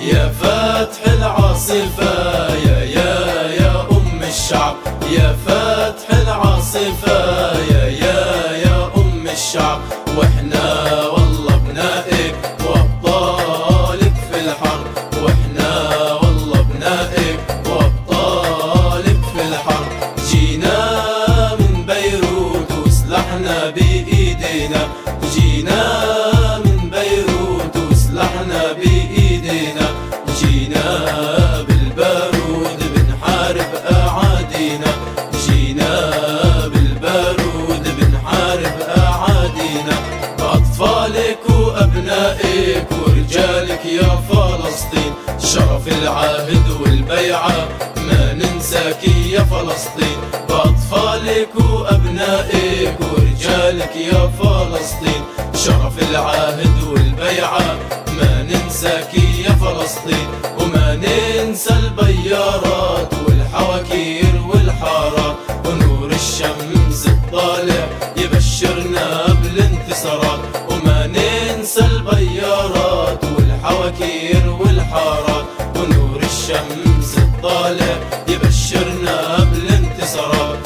يا فاتح العاصفة يا يا يا أم الشعب. يا فاتح العاصفة يا يا يا أم الشعب. وإحنا و... وابنائك ورجالك يا فلسطين. شرف العهد والبيعة ما ننساك يا فلسطين. بأطفالك وأبنائك ورجالك يا فلسطين. شرف العهد والبيعة ما ننساك يا فلسطين. وما ننسى البيارات والحواكير والحارات ونور الشمس والحواكير والحارات ونور الشمس الطالع يبشرنا بالانتصارات.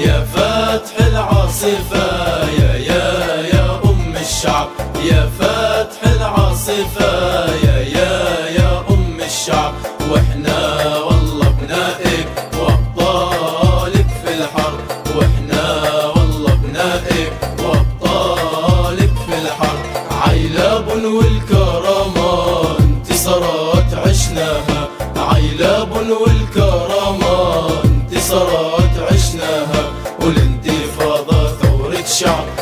يا فاتح العاصفة يا فاتح العاصفة يا يا يا أم الشعب. وإحنا والله بنائك وأبطالك في الحرب. وإحنا والله بنائك وأبطالك في الحرب. عيلاب والكرامة انتصارات عشناها. عيلاب والكرامة انتصارات عشناها. والانتفاضة ثورة شعب.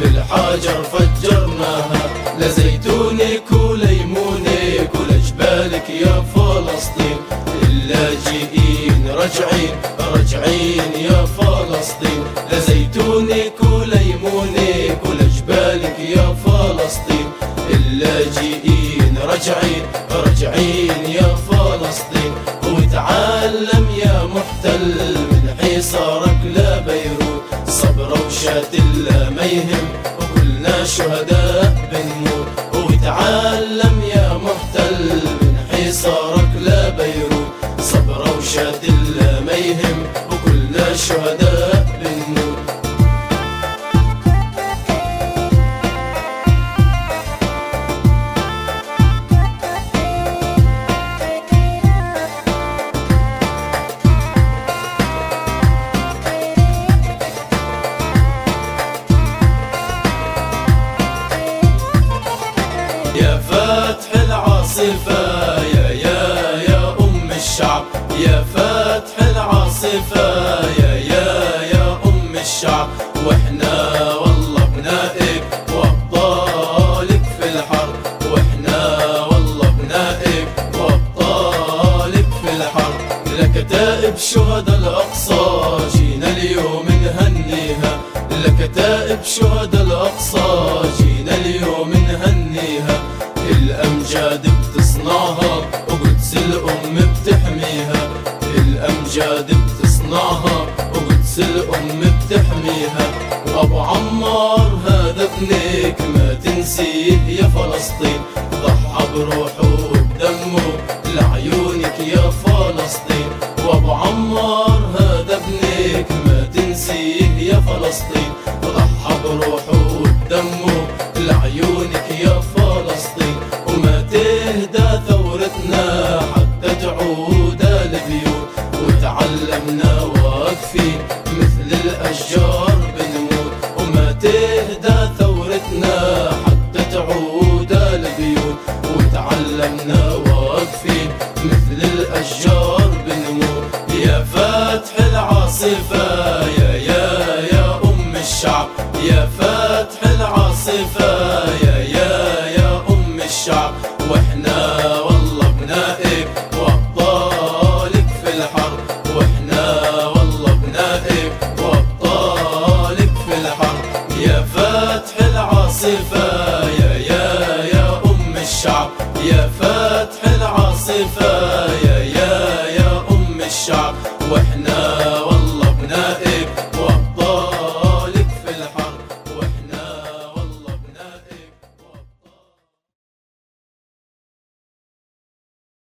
بالحجر فجرناها لزيتونك وليمونك ولجبالك يا فلسطين. اللاجئين رجعين رجعين يا فلسطين. لزيتونك وليمونك ولجبالك يا فلسطين. اللاجئين رجعين رجعين يا فلسطين. وتعلم يا محتل لا ما يهم وكلنا شهداء بنموت وتعلم العاصفة يا يا يا أم الشعب يا فاتح العاصفة يا يا يا أم الشعب. وإحنا والله بنائك وأبطالك في الحرب وإحنا والله بنائك وأبطالك في الحرب. لكتائب شهداء الأقصى جينا اليوم نهنيها لكتائب شهداء الأقصى جينا اليوم. الأمجاد بتصنعها وقدس الأم بتحميها وأبو عمار هذا ابنك ما تنسيه يا فلسطين ضحى بروحه وبدمه لعيونك يا فلسطين وأبو عمار هذا ابنك ما تنسيه يا فلسطين ضحى بروحه الأشجار بنموت يا فاتح العاصفة يا يا يا أم الشعب. يا فاتح العاصفة يا يا يا أم الشعب. وإحنا والله بنائك وأبطالك في الحرب. وإحنا والله بنائك وأبطالك في الحرب. يا فاتح العاصفة يا يا يا أم الشعب. يا فاتح العاصفة يا